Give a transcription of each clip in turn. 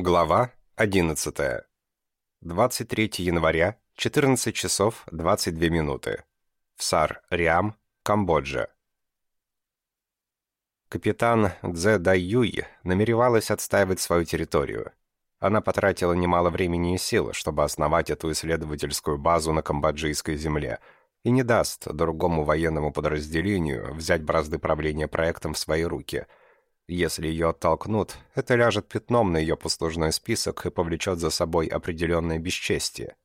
Глава 11. 23 января, 14 часов 22 минуты. Всар, Риам, Камбоджа. Капитан Цзэ Дай Юй намеревалась отстаивать свою территорию. Она потратила немало времени и сил, чтобы основать эту исследовательскую базу на камбоджийской земле, и не даст другому военному подразделению взять бразды правления проектом в свои руки – если ее оттолкнут, это ляжет пятном на ее послужной список и повлечет за собой определенное бесчестие.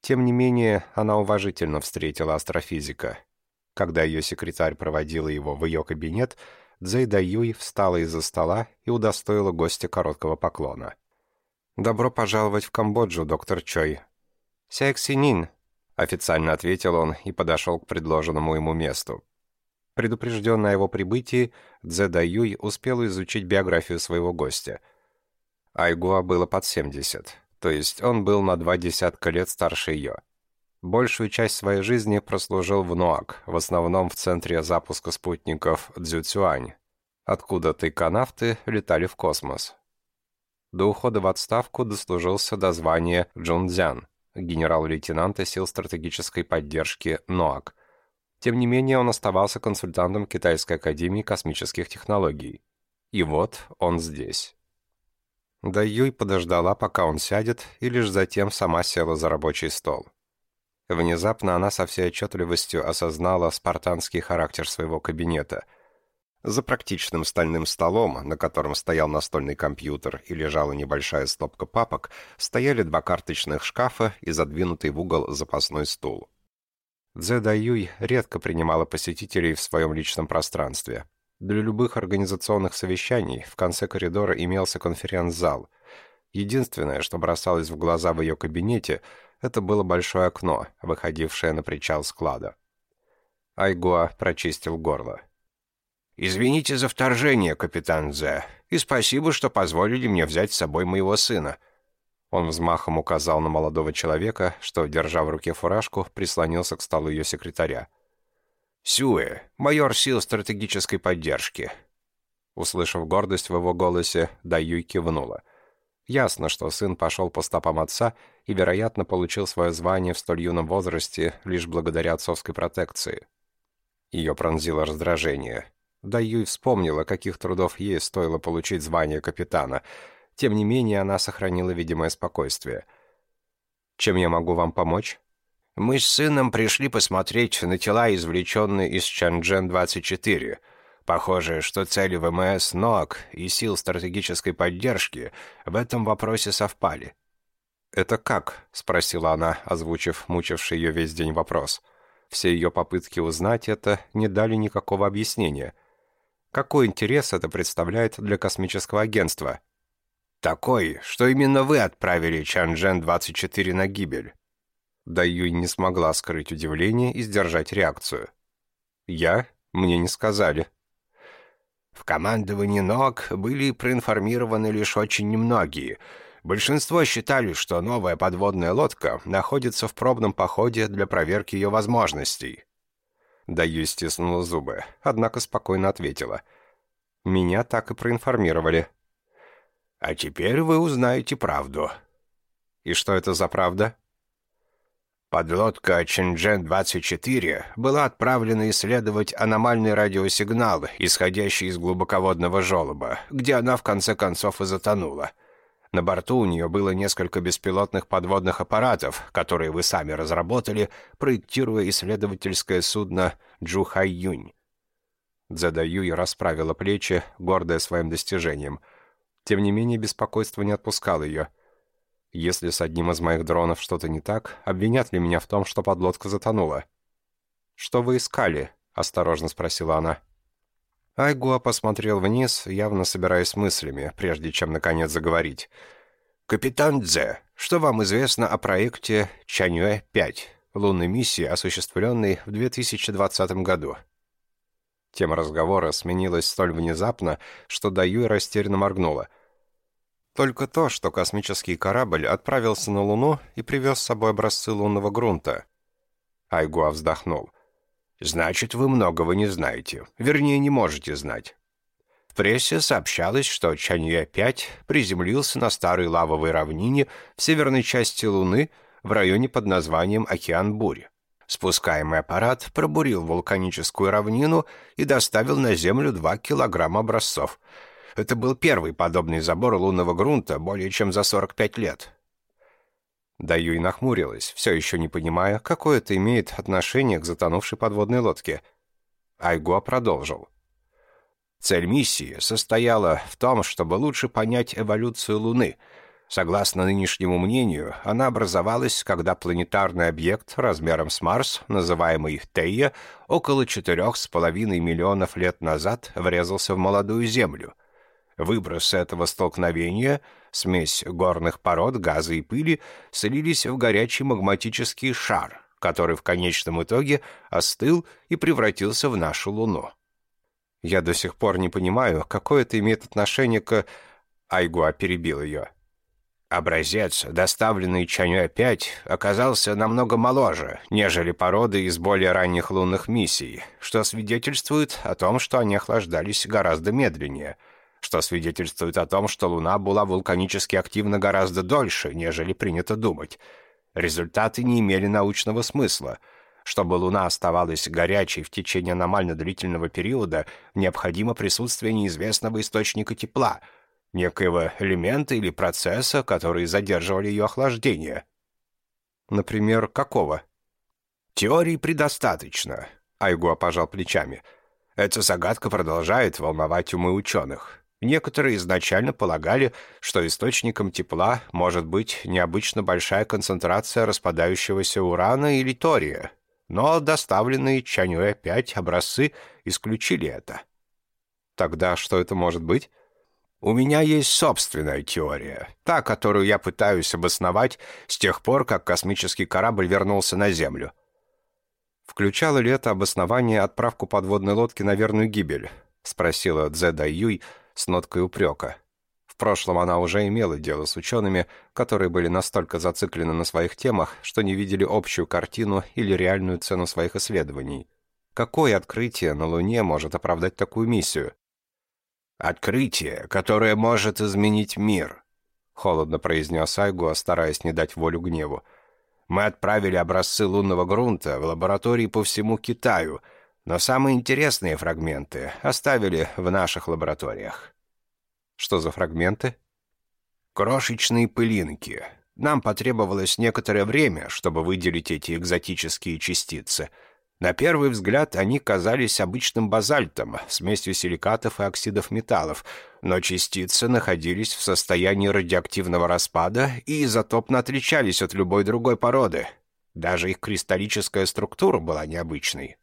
Тем не менее, она уважительно встретила астрофизика. Когда ее секретарь проводила его в ее кабинет, Цзэйда Юй встала из-за стола и удостоила гостя короткого поклона. «Добро пожаловать в Камбоджу, доктор Чой». «Сяэксинин», — официально ответил он и подошел к предложенному ему месту. Предупрежденный о его прибытии, Цзэ Даюй успел изучить биографию своего гостя. Айгуа было под 70, то есть он был на два десятка лет старше ее. Большую часть своей жизни прослужил в Нуак, в основном в центре запуска спутников Цзюцюань, откуда тайконавты летали в космос. До ухода в отставку дослужился до звания Джунцзян, генерал-лейтенанта сил стратегической поддержки НОАК, тем не менее, он оставался консультантом Китайской академии космических технологий. И вот он здесь. Да Юй подождала, пока он сядет, и лишь затем сама села за рабочий стол. Внезапно она со всей отчетливостью осознала спартанский характер своего кабинета. За практичным стальным столом, на котором стоял настольный компьютер и лежала небольшая стопка папок, стояли два карточных шкафа и задвинутый в угол запасной стул. Цзэ Даюй редко принимала посетителей в своем личном пространстве. Для любых организационных совещаний в конце коридора имелся конференц-зал. Единственное, что бросалось в глаза в ее кабинете, это было большое окно, выходившее на причал склада. Айгуа прочистил горло. «Извините за вторжение, капитан Зе, и спасибо, что позволили мне взять с собой моего сына. Он взмахом указал на молодого человека, что, держа в руке фуражку, прислонился к столу ее секретаря. «Сюэ, майор сил стратегической поддержки». Услышав гордость в его голосе, Даюй кивнула. Ясно, что сын пошел по стопам отца и, вероятно, получил свое звание в столь юном возрасте лишь благодаря отцовской протекции. Ее пронзило раздражение. Даюй вспомнила, каких трудов ей стоило получить звание капитана — тем не менее, она сохранила видимое спокойствие. «Чем я могу вам помочь?» «Мы с сыном пришли посмотреть на тела, извлеченные из Чанчжэн-24. Похоже, что цели ВМС НОАК и сил стратегической поддержки в этом вопросе совпали». «Это как?» — спросила она, озвучив мучивший ее весь день вопрос. Все ее попытки узнать это не дали никакого объяснения. Какой интерес это представляет для космического агентства? Такой, что именно вы отправили Чанчжэн-24 на гибель. Да Юй не смогла скрыть удивление и сдержать реакцию. «Я? Мне не сказали». В командовании НОК были проинформированы лишь очень немногие. Большинство считали, что новая подводная лодка находится в пробном походе для проверки ее возможностей. Даю стиснула зубы, однако спокойно ответила. «Меня так и проинформировали». А теперь вы узнаете правду». «И что это за правда?» Подлодка Чэньчжэн-24 была отправлена исследовать аномальный радиосигнал, исходящий из глубоководного желоба, где она в конце концов и затонула. На борту у нее было несколько беспилотных подводных аппаратов, которые вы сами разработали, проектируя исследовательское судно Джухай-Юнь. Дзадаюй расправила плечи, гордая своим достижением — тем не менее, беспокойство не отпускало ее. Если с одним из моих дронов что-то не так, обвинят ли меня в том, что подлодка затонула? «Что вы искали?» — осторожно спросила она. Айгуа посмотрел вниз, явно собираясь мыслями, прежде чем, наконец, заговорить. «Капитан Дзе, что вам известно о проекте Чаньюэ-5, лунной миссии, осуществленной в 2020 году?» Тема разговора сменилась столь внезапно, что Даюй растерянно моргнула. Только то, что космический корабль отправился на Луну и привез с собой образцы лунного грунта. Айгуа вздохнул. «Значит, вы многого не знаете. Вернее, не можете знать». В прессе сообщалось, что Чаньюэ-5 приземлился на старой лавовой равнине в северной части Луны в районе под названием Океан Бури. Спускаемый аппарат пробурил вулканическую равнину и доставил на Землю 2 килограмма образцов. Это был первый подобный забор лунного грунта более чем за 45 лет. Даюй нахмурилась, все еще не понимая, какое это имеет отношение к затонувшей подводной лодке. Айгуа продолжил. Цель миссии состояла в том, чтобы лучше понять эволюцию Луны. Согласно нынешнему мнению, она образовалась, когда планетарный объект размером с Марс, называемый Тея, около четырех с половиной миллионов лет назад врезался в молодую Землю. Выбросы этого столкновения, смесь горных пород, газа и пыли, слились в горячий магматический шар, который в конечном итоге остыл и превратился в нашу Луну. Я до сих пор не понимаю, какое это имеет отношение к... Айгуа перебил ее. Образец, доставленный Чаню-5, оказался намного моложе, нежели породы из более ранних лунных миссий, что свидетельствует о том, что они охлаждались гораздо медленнее, что свидетельствует о том, что Луна была вулканически активна гораздо дольше, нежели принято думать. Результаты не имели научного смысла — чтобы Луна оставалась горячей в течение аномально длительного периода, необходимо присутствие неизвестного источника тепла, некоего элемента или процесса, которые задерживали ее охлаждение. Например, какого? Теорий предостаточно, Айгуа пожал плечами. Эта загадка продолжает волновать умы ученых. Некоторые изначально полагали, что источником тепла может быть необычно большая концентрация распадающегося урана или тория, но доставленные Чанюэ-5 образцы исключили это. Тогда что это может быть? У меня есть собственная теория, та, которую я пытаюсь обосновать с тех пор, как космический корабль вернулся на Землю. Включало ли это обоснование отправку подводной лодки на верную гибель? Спросила Цзэ Дай Юй с ноткой упрека прошлом она уже имела дело с учеными, которые были настолько зациклены на своих темах, что не видели общую картину или реальную цену своих исследований. Какое открытие на Луне может оправдать такую миссию? «Открытие, которое может изменить мир», — холодно произнес Айгуа, стараясь не дать волю гневу. «Мы отправили образцы лунного грунта в лаборатории по всему Китаю, но самые интересные фрагменты оставили в наших лабораториях». Что за фрагменты? Крошечные пылинки. Нам потребовалось некоторое время, чтобы выделить эти экзотические частицы. На первый взгляд они казались обычным базальтом, смесью силикатов и оксидов металлов, но частицы находились в состоянии радиоактивного распада и изотопно отличались от любой другой породы. Даже их кристаллическая структура была необычной.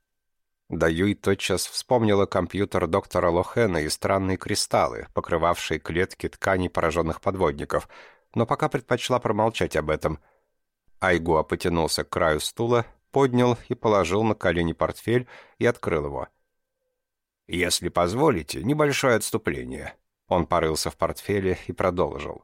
Даюй тотчас вспомнила компьютер доктора Лохена и странные кристаллы, покрывавшие клетки тканей пораженных подводников, но пока предпочла промолчать об этом. Айгуа потянулся к краю стула, поднял и положил на колени портфель и открыл его. «Если позволите, небольшое отступление». Он порылся в портфеле и продолжил.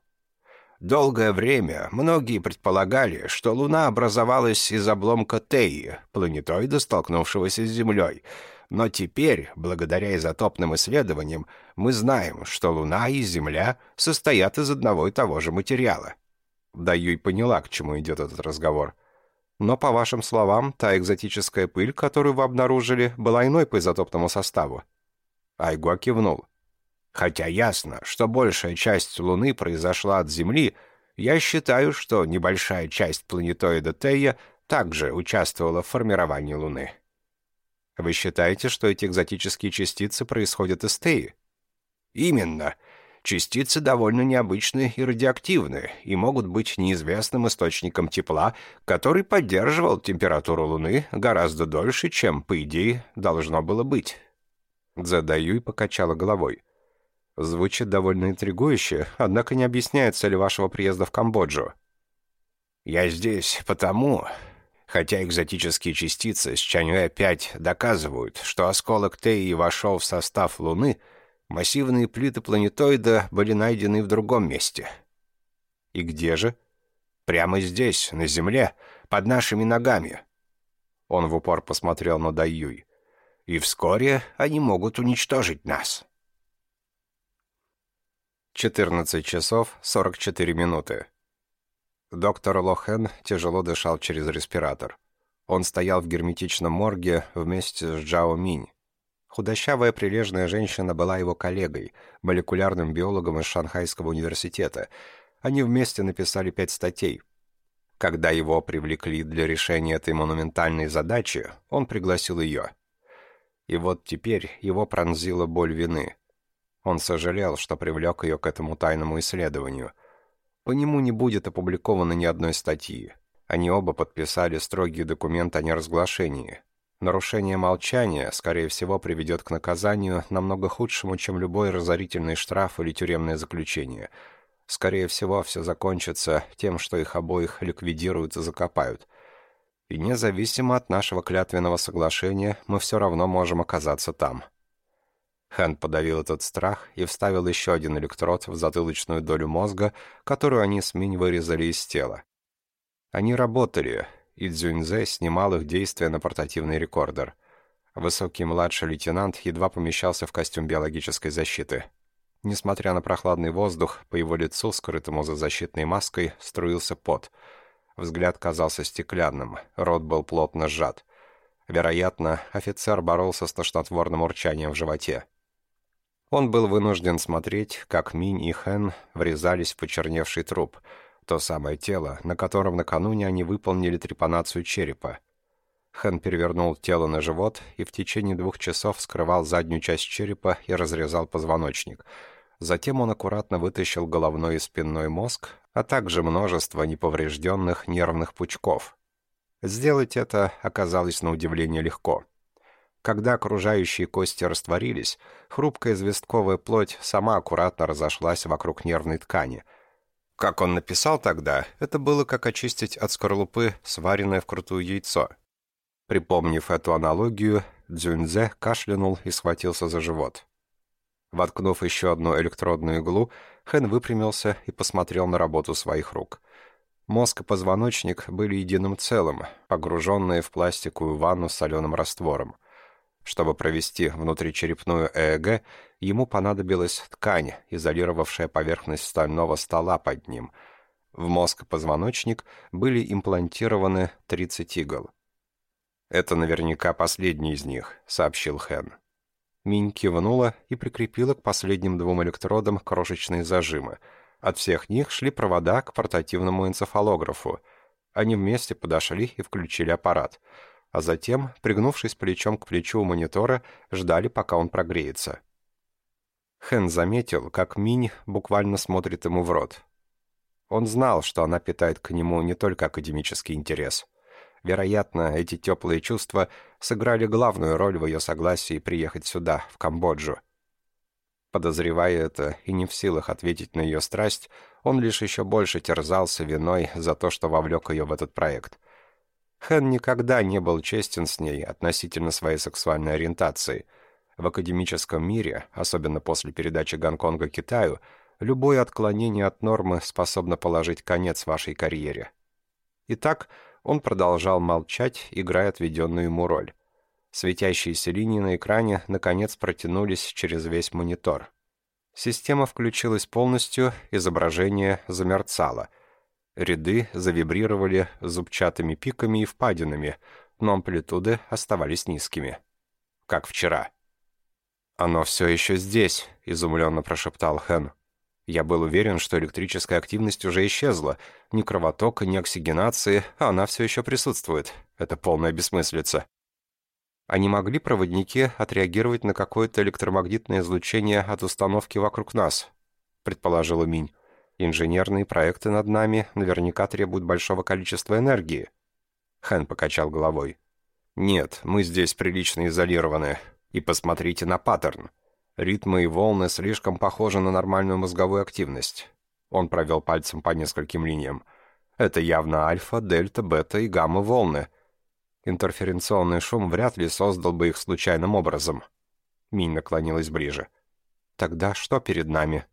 Долгое время многие предполагали, что Луна образовалась из обломка Теи, планетоида, столкнувшегося с Землей. Но теперь, благодаря изотопным исследованиям, мы знаем, что Луна и Земля состоят из одного и того же материала. Да Юй поняла, к чему идет этот разговор. Но, по вашим словам, та экзотическая пыль, которую вы обнаружили, была иной по изотопному составу. Айгуа кивнул. Хотя ясно, что большая часть Луны произошла от Земли, я считаю, что небольшая часть планетоида Тея также участвовала в формировании Луны. Вы считаете, что эти экзотические частицы происходят из Теи? Именно. Частицы довольно необычные и радиоактивные и могут быть неизвестным источником тепла, который поддерживал температуру Луны гораздо дольше, чем, по идее, должно было быть. Задаю и покачала головой. Звучит довольно интригующе, однако не объясняет цели вашего приезда в Камбоджу. «Я здесь потому...» Хотя экзотические частицы с Чаньюэ-5 доказывают, что осколок Теи вошел в состав Луны, массивные плиты планетоида были найдены в другом месте. И где же? Прямо здесь, на Земле, под нашими ногами. Он в упор посмотрел на Даюй. И вскоре они могут уничтожить нас. 14 часов 44 минуты. Доктор Лохен тяжело дышал через респиратор. Он стоял в герметичном морге вместе с Джао Минь. Худощавая прилежная женщина была его коллегой, молекулярным биологом из Шанхайского университета. Они вместе написали пять статей. Когда его привлекли для решения этой монументальной задачи, он пригласил ее. И вот теперь его пронзила боль вины – он сожалел, что привлек ее к этому тайному исследованию. По нему не будет опубликовано ни одной статьи. Они оба подписали строгий документ о неразглашении. Нарушение молчания, скорее всего, приведет к наказанию намного худшему, чем любой разорительный штраф или тюремное заключение. Скорее всего, все закончится тем, что их обоих ликвидируют и закопают. И независимо от нашего клятвенного соглашения, мы все равно можем оказаться там. Хэн подавил этот страх и вставил еще один электрод в затылочную долю мозга, которую они с Минь вырезали из тела. Они работали, и Цзюньзе снимал их действия на портативный рекордер. Высокий младший лейтенант едва помещался в костюм биологической защиты. Несмотря на прохладный воздух, по его лицу, скрытому за защитной маской, струился пот. Взгляд казался стеклянным, рот был плотно сжат. Вероятно, офицер боролся с тошнотворным урчанием в животе. Он был вынужден смотреть, как Минь и Хэн врезались в почерневший труп, то самое тело, на котором накануне они выполнили трепанацию черепа. Хэн перевернул тело на живот и в течение двух часов скрывал заднюю часть черепа и разрезал позвоночник. Затем он аккуратно вытащил головной и спинной мозг, а также множество неповрежденных нервных пучков. Сделать это оказалось на удивление легко. Когда окружающие кости растворились, хрупкая известковая плоть сама аккуратно разошлась вокруг нервной ткани. Как он написал тогда, это было как очистить от скорлупы сваренное вкрутую яйцо. Припомнив эту аналогию, Дзюньзе кашлянул и схватился за живот. Воткнув еще одну электродную иглу, Хэн выпрямился и посмотрел на работу своих рук. Мозг и позвоночник были единым целым, погруженные в пластиковую ванну с соленым раствором. Чтобы провести внутричерепную ЭЭГ, ему понадобилась ткань, изолировавшая поверхность стального стола под ним. В мозг и позвоночник были имплантированы 30 игл. «Это наверняка последний из них», — сообщил Хэн. Минь кивнула и прикрепила к последним двум электродам крошечные зажимы. От всех них шли провода к портативному энцефалографу. Они вместе подошли и включили аппарат — а затем, пригнувшись плечом к плечу у монитора, ждали, пока он прогреется. Хэн заметил, как Минь буквально смотрит ему в рот. Он знал, что она питает к нему не только академический интерес. Вероятно, эти теплые чувства сыграли главную роль в ее согласии приехать сюда, в Камбоджу. Подозревая это и не в силах ответить на ее страсть, он лишь еще больше терзался виной за то, что вовлек ее в этот проект. Хэн никогда не был честен с ней относительно своей сексуальной ориентации. В академическом мире, особенно после передачи Гонконга Китаю, любое отклонение от нормы способно положить конец вашей карьере. Итак, он продолжал молчать, играя отведенную ему роль. Светящиеся линии на экране наконец протянулись через весь монитор. Система включилась полностью, изображение замерцало — Ряды завибрировали зубчатыми пиками и впадинами, но амплитуды оставались низкими. Как вчера. «Оно все еще здесь», — изумленно прошептал Хэн. «Я был уверен, что электрическая активность уже исчезла. Ни кровотока, ни оксигенации, а она все еще присутствует. Это полная бессмыслица». А не могли проводники отреагировать на какое-то электромагнитное излучение от установки вокруг нас? Предположила Минь. Инженерные проекты над нами наверняка требуют большого количества энергии. Хэн покачал головой. Нет, мы здесь прилично изолированы. И посмотрите на паттерн. Ритмы и волны слишком похожи на нормальную мозговую активность. Он провел пальцем по нескольким линиям. Это явно альфа, дельта, бета и гамма волны. Интерференционный шум вряд ли создал бы их случайным образом. Минь наклонилась ближе. Тогда что перед нами?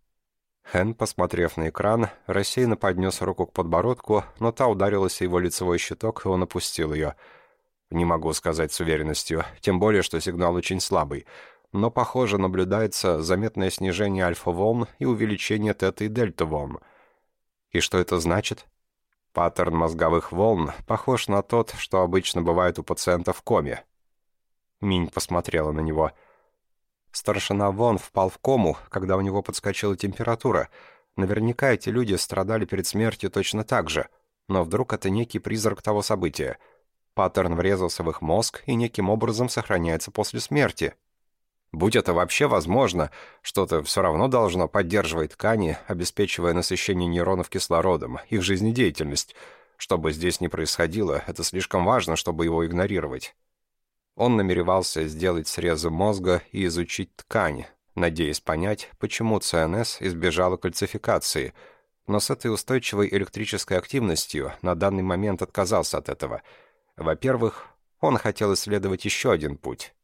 Хэн, посмотрев на экран, рассеянно поднес руку к подбородку, но та ударилась его лицевой щиток, и он опустил ее. Не могу сказать с уверенностью, тем более, что сигнал очень слабый. но, похоже, наблюдается заметное снижение альфа-волн и увеличение тета и дельта-волн. И что это значит? Паттерн мозговых волн похож на тот, что обычно бывает у пациентов в коме. Минь посмотрела на него. Старшина Вон впал в кому, когда у него подскочила температура. Наверняка эти люди страдали перед смертью точно так же. Но вдруг это некий призрак того события. Паттерн врезался в их мозг и неким образом сохраняется после смерти. Будь это вообще возможно, что-то все равно должно поддерживать ткани, обеспечивая насыщение нейронов кислородом, их жизнедеятельность. Что бы здесь ни происходило, это слишком важно, чтобы его игнорировать. Он намеревался сделать срезы мозга и изучить ткань, надеясь понять, почему ЦНС избежала кальцификации, но с этой устойчивой электрической активностью на данный момент отказался от этого. Во-первых, он хотел исследовать еще один путь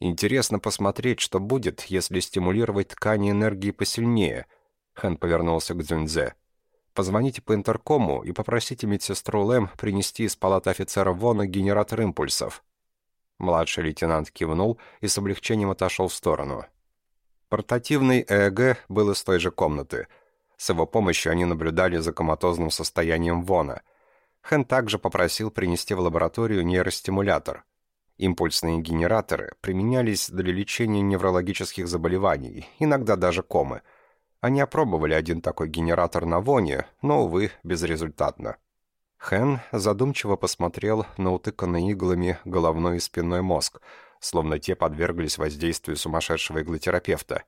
Интересно посмотреть, что будет, если стимулировать ткани энергии посильнее. Хэн повернулся к Дзюньзе. Позвоните по интеркому и попросите медсестру Лэм принести из палаты офицера Вона генератор импульсов. Младший лейтенант кивнул и с облегчением отошел в сторону. Портативный ЭЭГ был из той же комнаты. С его помощью они наблюдали за коматозным состоянием Вона. Хэн также попросил принести в лабораторию нейростимулятор — Импульсные генераторы применялись для лечения неврологических заболеваний, иногда даже комы. Они опробовали один такой генератор на Воне, но, увы, безрезультатно. Хэн задумчиво посмотрел на утыканный иглами головной и спинной мозг, словно те подверглись воздействию сумасшедшего иглотерапевта.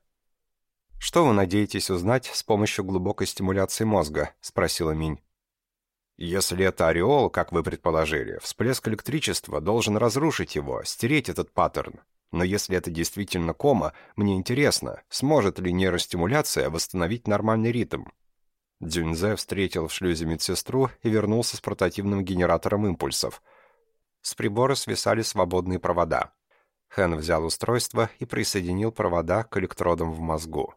«Что вы надеетесь узнать с помощью глубокой стимуляции мозга?» — спросила Минь. Если это ореол, как вы предположили, всплеск электричества должен разрушить его, стереть этот паттерн. Но если это действительно кома, мне интересно, сможет ли нейростимуляция восстановить нормальный ритм. Дзюньзе встретил в шлюзе медсестру и вернулся с портативным генератором импульсов. С прибора свисали свободные провода. Хэн взял устройство и присоединил провода к электродам в мозгу.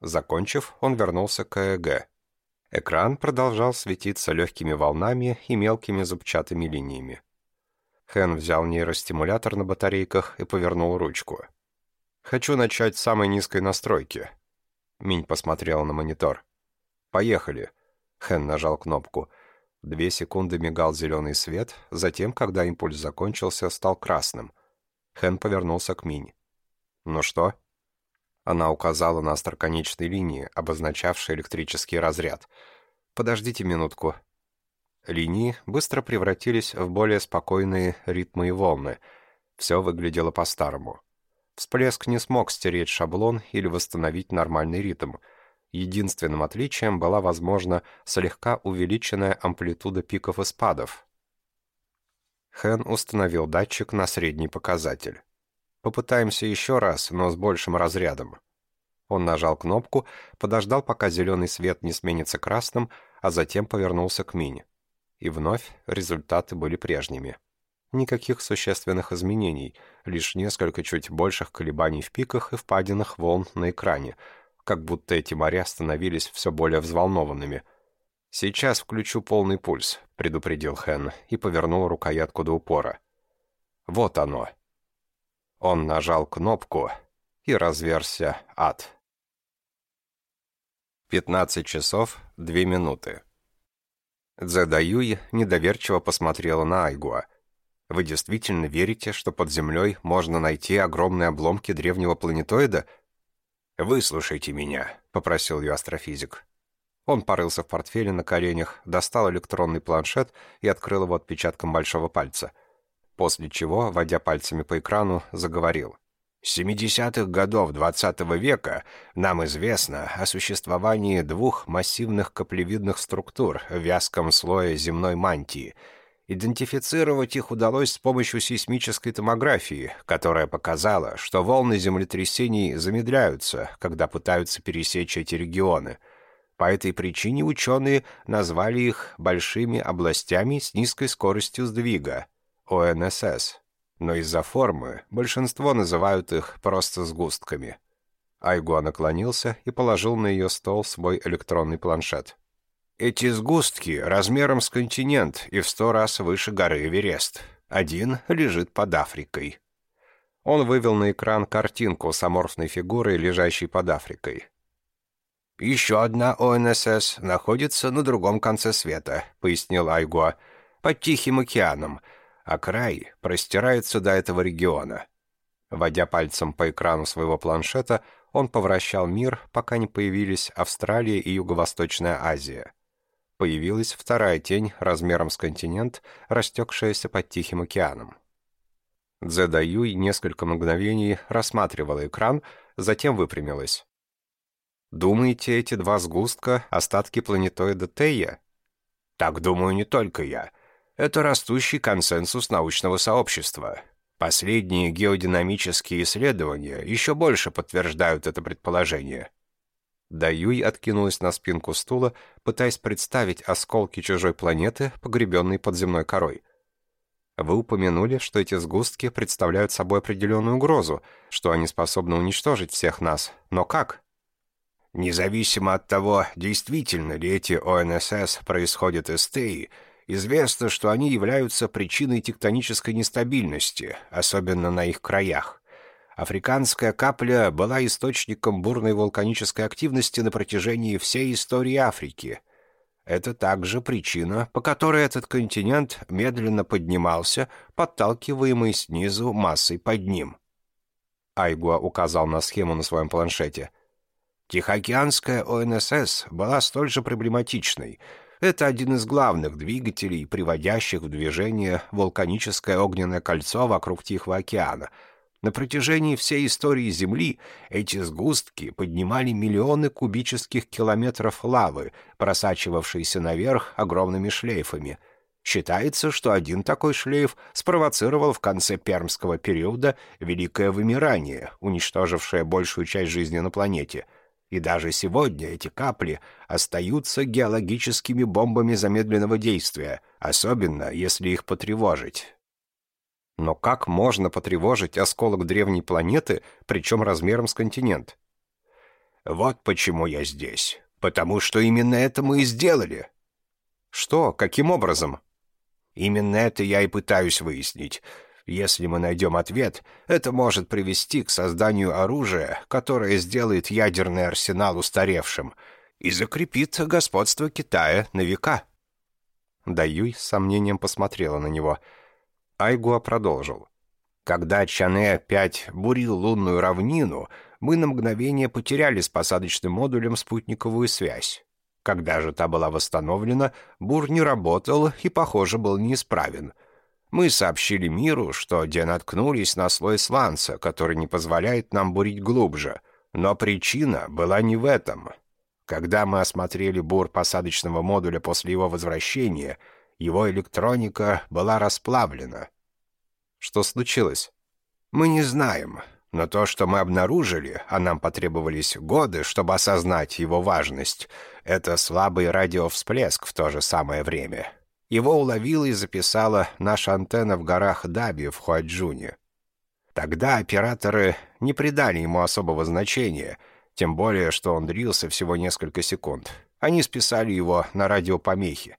Закончив, он вернулся к ЭЭГ. Экран продолжал светиться легкими волнами и мелкими зубчатыми линиями. Хэн взял нейростимулятор на батарейках и повернул ручку. «Хочу начать с самой низкой настройки». Минь посмотрел на монитор. «Поехали». Хэн нажал кнопку. Две секунды мигал зеленый свет, затем, когда импульс закончился, стал красным. Хэн повернулся к Минь. «Ну что?» Она указала на остроконечной линии, обозначавшей электрический разряд. «Подождите минутку». Линии быстро превратились в более спокойные ритмы и волны. Все выглядело по-старому. Всплеск не смог стереть шаблон или восстановить нормальный ритм. Единственным отличием была, возможно, слегка увеличенная амплитуда пиков и спадов. Хэн установил датчик на средний показатель. Попытаемся еще раз, но с большим разрядом». Он нажал кнопку, подождал, пока зеленый свет не сменится красным, а затем повернулся к Мине. И вновь результаты были прежними. Никаких существенных изменений, лишь несколько чуть больших колебаний в пиках и впадинах волн на экране, как будто эти моря становились все более взволнованными. «Сейчас включу полный пульс», — предупредил Хэн и повернул рукоятку до упора. «Вот оно». Он нажал кнопку, и разверся ад. 15 часов 2 минуты. Дзэдаюй недоверчиво посмотрела на Айгуа. «Вы действительно верите, что под землей можно найти огромные обломки древнего планетоида?» «Выслушайте меня», — попросил ее астрофизик. Он порылся в портфеле на коленях, достал электронный планшет и открыл его отпечатком большого пальца — после чего, водя пальцами по экрану, заговорил. С 70-х годов XX -го века нам известно о существовании двух массивных каплевидных структур в вязком слое земной мантии. Идентифицировать их удалось с помощью сейсмической томографии, которая показала, что волны землетрясений замедляются, когда пытаются пересечь эти регионы. По этой причине ученые назвали их большими областями с низкой скоростью сдвига — ОНСС, но из-за формы большинство называют их просто сгустками. Айгуа наклонился и положил на ее стол свой электронный планшет. Эти сгустки размером с континент и в сто раз выше горы Эверест. Один лежит под Африкой. Он вывел на экран картинку с аморфной фигурой, лежащей под Африкой. «Еще одна ОНСС находится на другом конце света», — пояснил Айгуа, — «под Тихим океаном, а край простирается до этого региона». Водя пальцем по экрану своего планшета, он повращал мир, пока не появились Австралия и Юго-Восточная Азия. Появилась вторая тень размером с континент, растекшаяся под Тихим океаном. Дзеда несколько мгновений рассматривала экран, затем выпрямилась. Думаете, эти два сгустка — остатки планетоида Тея? Так думаю не только я. Это растущий консенсус научного сообщества. Последние геодинамические исследования еще больше подтверждают это предположение. Даюй откинулась на спинку стула, пытаясь представить осколки чужой планеты, погребенной под земной корой. Вы упомянули, что эти сгустки представляют собой определенную угрозу, что они способны уничтожить всех нас. Но как? Независимо от того, действительно ли эти ОНСС происходят из ТЭИ, известно, что они являются причиной тектонической нестабильности, особенно на их краях. Африканская капля была источником бурной вулканической активности на протяжении всей истории Африки. Это также причина, по которой этот континент медленно поднимался, подталкиваемый снизу массой под ним. Айгуа указал на схему на своем планшете – Тихоокеанская ОНСС была столь же проблематичной. Это один из главных двигателей, приводящих в движение вулканическое огненное кольцо вокруг Тихого океана. На протяжении всей истории Земли эти сгустки поднимали миллионы кубических километров лавы, просачивавшейся наверх огромными шлейфами — Считается, что один такой шлейф спровоцировал в конце пермского периода великое вымирание, уничтожившее большую часть жизни на планете — и даже сегодня эти капли остаются геологическими бомбами замедленного действия, особенно если их потревожить. Но как можно потревожить осколок древней планеты, причем размером с континент? Вот почему я здесь. Потому что именно это мы и сделали. Что? Каким образом? Именно это я и пытаюсь выяснить. Если мы найдем ответ, это может привести к созданию оружия, которое сделает ядерный арсенал устаревшим и закрепит господство Китая на века. Даюй с сомнением посмотрела на него. Айгуа продолжил. Когда Чане-5 бурил лунную равнину, мы на мгновение потеряли с посадочным модулем спутниковую связь. Когда же та была восстановлена, бур не работал и, похоже, был неисправен — мы сообщили миру, что где наткнулись на слой сланца, который не позволяет нам бурить глубже. Но причина была не в этом. Когда мы осмотрели бур посадочного модуля после его возвращения, его электроника была расплавлена. Что случилось? Мы не знаем, но то, что мы обнаружили, а нам потребовались годы, чтобы осознать его важность, это слабый радиовсплеск в то же самое время. Его уловила и записала наша антенна в горах Даби в Хуаджуне. Тогда операторы не придали ему особого значения, тем более, что он длился всего несколько секунд. Они списали его на радиопомехи.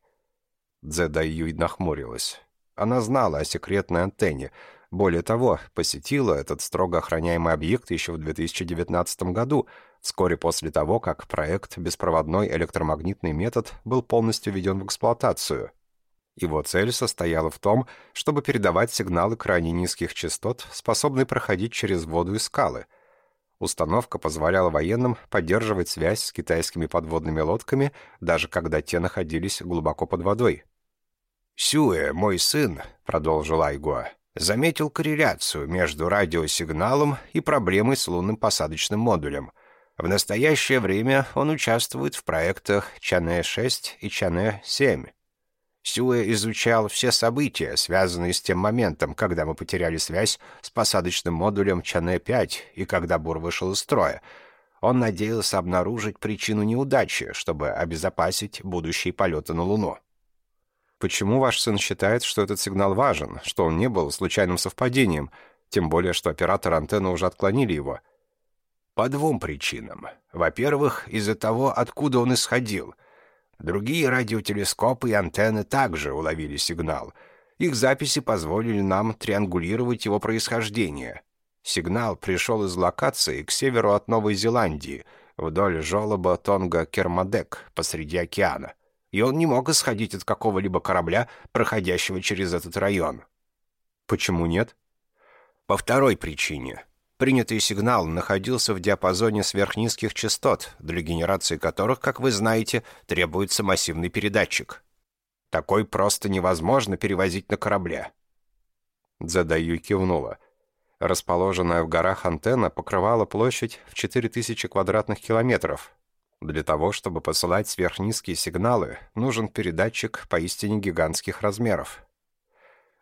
Дзеда Юй нахмурилась. Она знала о секретной антенне. Более того, посетила этот строго охраняемый объект еще в 2019 году, вскоре после того, как проект «Беспроводной электромагнитный метод» был полностью введен в эксплуатацию. Его цель состояла в том, чтобы передавать сигналы крайне низких частот, способные проходить через воду и скалы. Установка позволяла военным поддерживать связь с китайскими подводными лодками, даже когда те находились глубоко под водой. «Сюэ, мой сын», — продолжил Айгуа, — заметил корреляцию между радиосигналом и проблемой с лунным посадочным модулем. В настоящее время он участвует в проектах Чане-6 и Чане-7. Сюэ изучал все события, связанные с тем моментом, когда мы потеряли связь с посадочным модулем Чане-5 и когда Бур вышел из строя. Он надеялся обнаружить причину неудачи, чтобы обезопасить будущие полеты на Луну. Почему ваш сын считает, что этот сигнал важен, что он не был случайным совпадением, тем более, что оператор антенны уже отклонили его? По двум причинам. Во-первых, из-за того, откуда он исходил — Другие радиотелескопы и антенны также уловили сигнал. Их записи позволили нам триангулировать его происхождение. Сигнал пришел из локации к северу от Новой Зеландии, вдоль жолоба Тонга-Кермадек посреди океана, и он не мог исходить от какого-либо корабля, проходящего через этот район. Почему нет? По второй причине. Принятый сигнал находился в диапазоне сверхнизких частот, для генерации которых, как вы знаете, требуется массивный передатчик. Такой просто невозможно перевозить на корабле. Дзадаю кивнула. Расположенная в горах антенна покрывала площадь в 4000 квадратных километров. Для того, чтобы посылать сверхнизкие сигналы, нужен передатчик поистине гигантских размеров.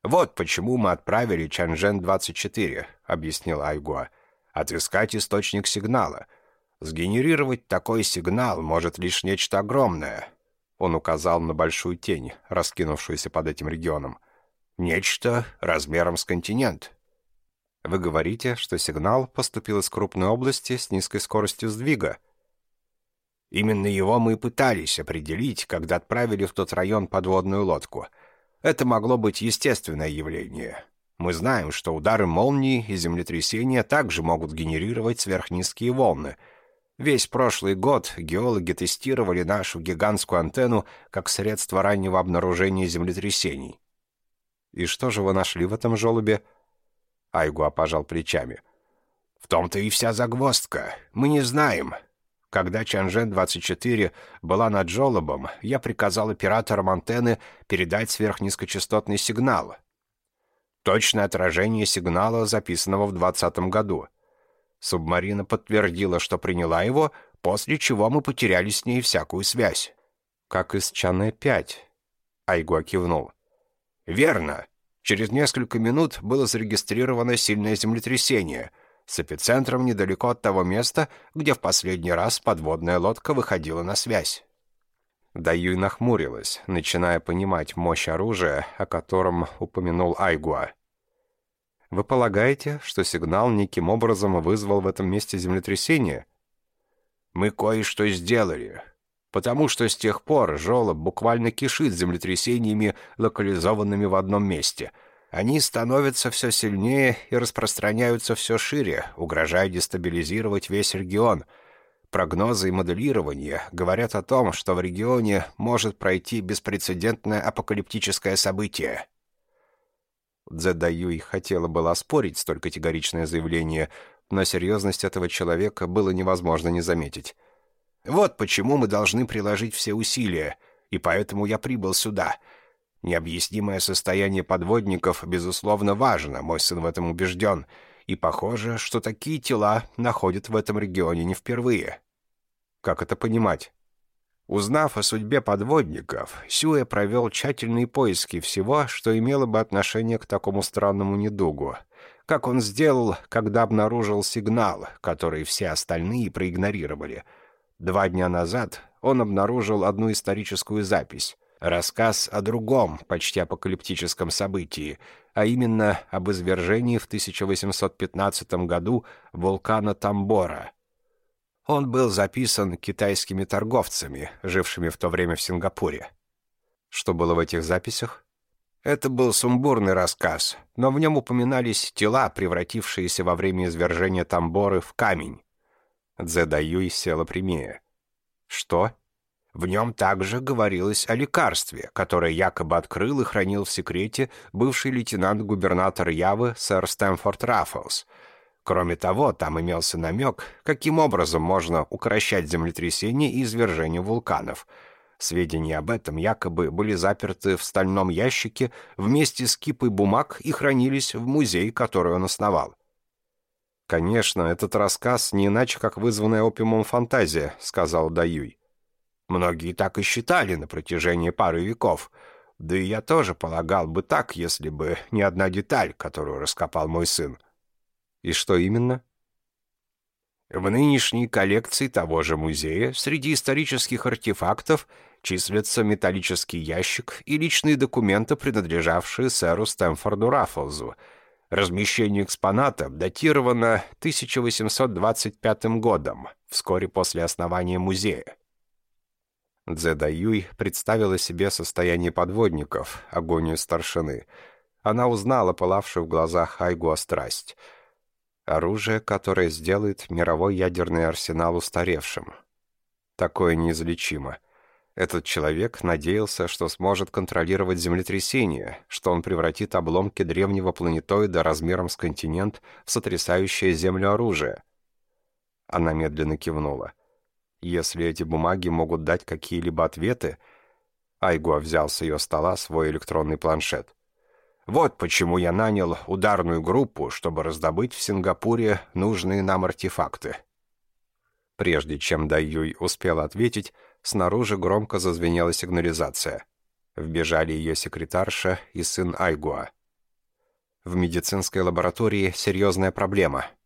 «Вот почему мы отправили Чанжен-24», — объяснил Айгуа. «Отыскать источник сигнала. Сгенерировать такой сигнал может лишь нечто огромное». Он указал на большую тень, раскинувшуюся под этим регионом. «Нечто размером с континент». Вы говорите, что сигнал поступил из крупной области с низкой скоростью сдвига. Именно его мы пытались определить, когда отправили в тот район подводную лодку. Это могло быть естественное явление. Мы знаем, что удары молнии и землетрясения также могут генерировать сверхнизкие волны. Весь прошлый год геологи тестировали нашу гигантскую антенну как средство раннего обнаружения землетрясений. И что же вы нашли в этом желобе? Айгуа пожал плечами. «В том-то и вся загвоздка. Мы не знаем. Когда Чанжен-24 была над Жолобом, я приказал операторам антенны передать сверхнизкочастотный сигнал. Точное отражение сигнала, записанного в 20 году. Субмарина подтвердила, что приняла его, после чего мы потеряли с ней всякую связь. «Как из Чане-5», — Айгуа кивнул. «Верно. Через несколько минут было зарегистрировано сильное землетрясение с эпицентром недалеко от того места, где в последний раз подводная лодка выходила на связь. Даюй нахмурилась, начиная понимать мощь оружия, о котором упомянул Айгуа. «Вы полагаете, что сигнал неким образом вызвал в этом месте землетрясение?» «Мы кое-что сделали потому что с тех пор жолоб буквально кишит землетрясениями, локализованными в одном месте. Они становятся все сильнее и распространяются все шире, угрожая дестабилизировать весь регион. Прогнозы и моделирование говорят о том, что в регионе может пройти беспрецедентное апокалиптическое событие. Дзедаюй хотела было оспорить столь категоричное заявление, но серьезность этого человека было невозможно не заметить. Вот почему мы должны приложить все усилия, и поэтому я прибыл сюда. Необъяснимое состояние подводников, безусловно, важно, мой сын в этом убежден, и похоже, что такие тела находят в этом регионе не впервые. Как это понимать? Узнав о судьбе подводников, Сюэ провел тщательные поиски всего, что имело бы отношение к такому странному недугу. Как он сделал, когда обнаружил сигнал, который все остальные проигнорировали — Два дня назад он обнаружил одну историческую запись. Рассказ о другом, почти апокалиптическом событии, а именно об извержении в 1815 году вулкана Тамбора. Он был записан китайскими торговцами, жившими в то время в Сингапуре. Что было в этих записях? Это был сумбурный рассказ, но в нем упоминались тела, превратившиеся во время извержения Тамборы в камень. Дзедаюй села прямее. «Что?» В нем также говорилось о лекарстве, которое якобы открыл и хранил в секрете бывший лейтенант-губернатор Явы сэр Стэмфорд Раффлс. Кроме того, там имелся намек, каким образом можно укращать землетрясения и извержения вулканов. Сведения об этом якобы были заперты в стальном ящике вместе с кипой бумаг и хранились в музее, который он основал. «Конечно, этот рассказ не иначе, как вызванная опиумом фантазия», — сказал Даюй. «Многие так и считали на протяжении пары веков. Да и я тоже полагал бы так, если бы не одна деталь, которую раскопал мой сын». «И что именно?» В нынешней коллекции того же музея среди исторических артефактов числятся металлический ящик и личные документы, принадлежавшие сэру Стэнфорду Раффлзу — Размещение экспоната датировано 1825 годом, вскоре после основания музея. Дзедаюй представила себе состояние подводников, агонию старшины. Она узнала пылавшую в глазах Айгуа страсть. Оружие, которое сделает мировой ядерный арсенал устаревшим. Такое неизлечимо. Этот человек надеялся, что сможет контролировать землетрясение, что он превратит обломки древнего планетоида размером с континент в сотрясающее Землю оружие. Она медленно кивнула. Если эти бумаги могут дать какие-либо ответы... Айгуа взял с ее стола свой электронный планшет. Вот почему я нанял ударную группу, чтобы раздобыть в Сингапуре нужные нам артефакты. Прежде чем Дайюй успел ответить, снаружи громко зазвенела сигнализация. Вбежали ее секретарша и сын Айгуа. В медицинской лаборатории серьезная проблема.